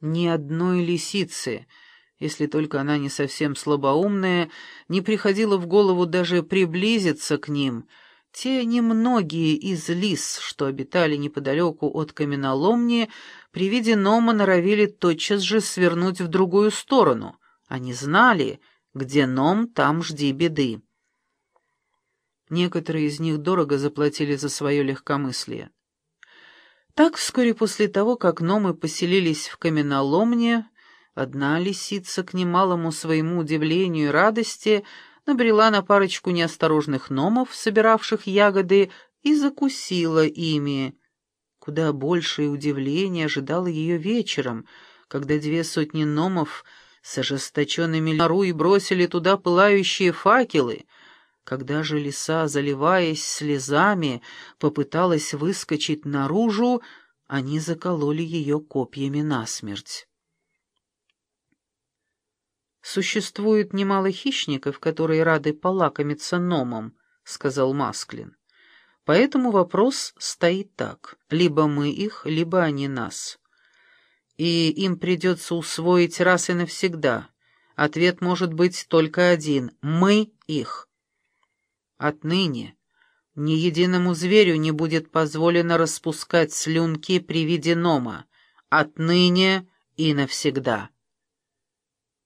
Ни одной лисицы, если только она не совсем слабоумная, не приходило в голову даже приблизиться к ним. Те немногие из лис, что обитали неподалеку от каменоломни, при виде Нома норовили тотчас же свернуть в другую сторону. Они знали, где Ном, там жди беды. Некоторые из них дорого заплатили за свое легкомыслие. Так, вскоре после того, как номы поселились в каменоломне, одна лисица, к немалому своему удивлению и радости, набрела на парочку неосторожных номов, собиравших ягоды, и закусила ими. Куда большее удивление ожидало ее вечером, когда две сотни номов с ожесточенными нору и бросили туда пылающие факелы — когда же лиса, заливаясь слезами, попыталась выскочить наружу, они закололи ее копьями насмерть. «Существует немало хищников, которые рады полакомиться номом», — сказал Масклин. «Поэтому вопрос стоит так. Либо мы их, либо они нас. И им придется усвоить раз и навсегда. Ответ может быть только один — мы их». Отныне ни единому зверю не будет позволено распускать слюнки при виде нома. Отныне и навсегда.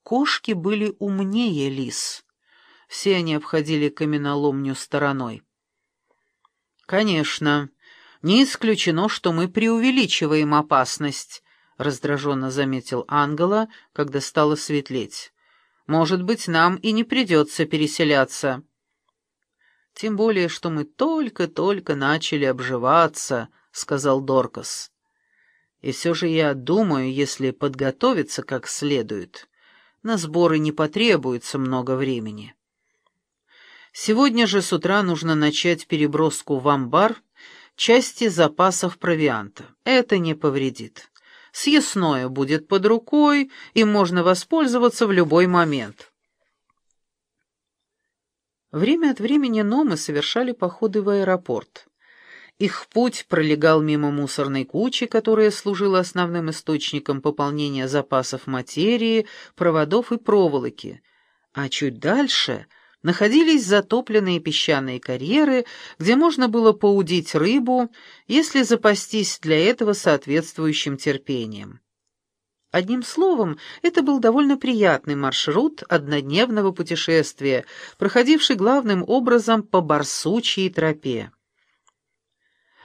Кошки были умнее лис. Все они обходили каменоломню стороной. «Конечно, не исключено, что мы преувеличиваем опасность», — раздраженно заметил Ангела, когда стало светлеть. «Может быть, нам и не придется переселяться». Тем более, что мы только-только начали обживаться, — сказал Доркас. И все же я думаю, если подготовиться как следует, на сборы не потребуется много времени. Сегодня же с утра нужно начать переброску в амбар части запасов провианта. Это не повредит. Съестное будет под рукой, и можно воспользоваться в любой момент. Время от времени номы совершали походы в аэропорт. Их путь пролегал мимо мусорной кучи, которая служила основным источником пополнения запасов материи, проводов и проволоки. А чуть дальше находились затопленные песчаные карьеры, где можно было поудить рыбу, если запастись для этого соответствующим терпением. Одним словом, это был довольно приятный маршрут однодневного путешествия, проходивший главным образом по Барсучьей тропе.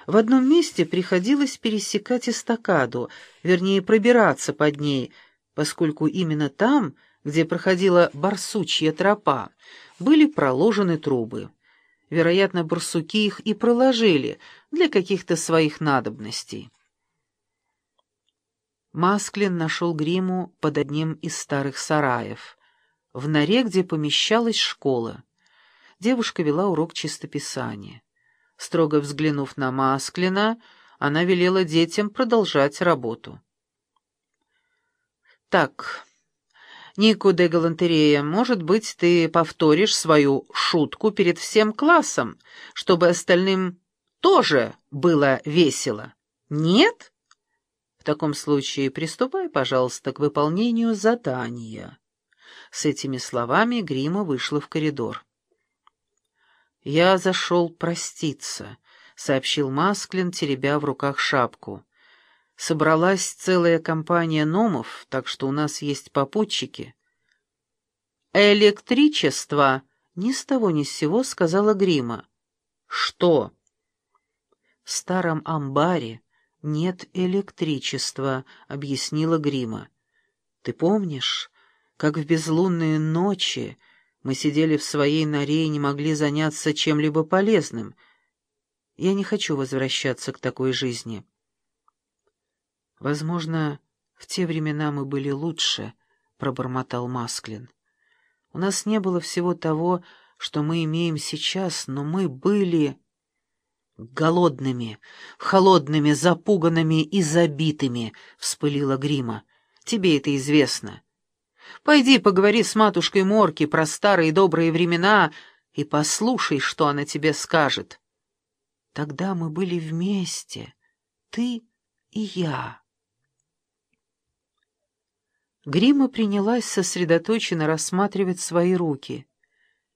В одном месте приходилось пересекать эстакаду, вернее, пробираться под ней, поскольку именно там, где проходила Барсучья тропа, были проложены трубы. Вероятно, барсуки их и проложили для каких-то своих надобностей. Масклин нашел гриму под одним из старых сараев, в норе, где помещалась школа. Девушка вела урок чистописания. Строго взглянув на Масклина, она велела детям продолжать работу. «Так, Нико де Галантерея, может быть, ты повторишь свою шутку перед всем классом, чтобы остальным тоже было весело? Нет?» В таком случае приступай, пожалуйста, к выполнению задания». С этими словами Грима вышла в коридор. «Я зашел проститься», — сообщил Масклин, теребя в руках шапку. «Собралась целая компания номов, так что у нас есть попутчики». «Электричество!» — ни с того ни с сего сказала Грима. «Что?» «В старом амбаре «Нет электричества», — объяснила Грима. «Ты помнишь, как в безлунные ночи мы сидели в своей норе и не могли заняться чем-либо полезным? Я не хочу возвращаться к такой жизни». «Возможно, в те времена мы были лучше», — пробормотал Масклин. «У нас не было всего того, что мы имеем сейчас, но мы были...» «Голодными, холодными, запуганными и забитыми», — вспылила Грима. «Тебе это известно. Пойди поговори с матушкой Морки про старые добрые времена и послушай, что она тебе скажет. Тогда мы были вместе, ты и я». Грима принялась сосредоточенно рассматривать свои руки.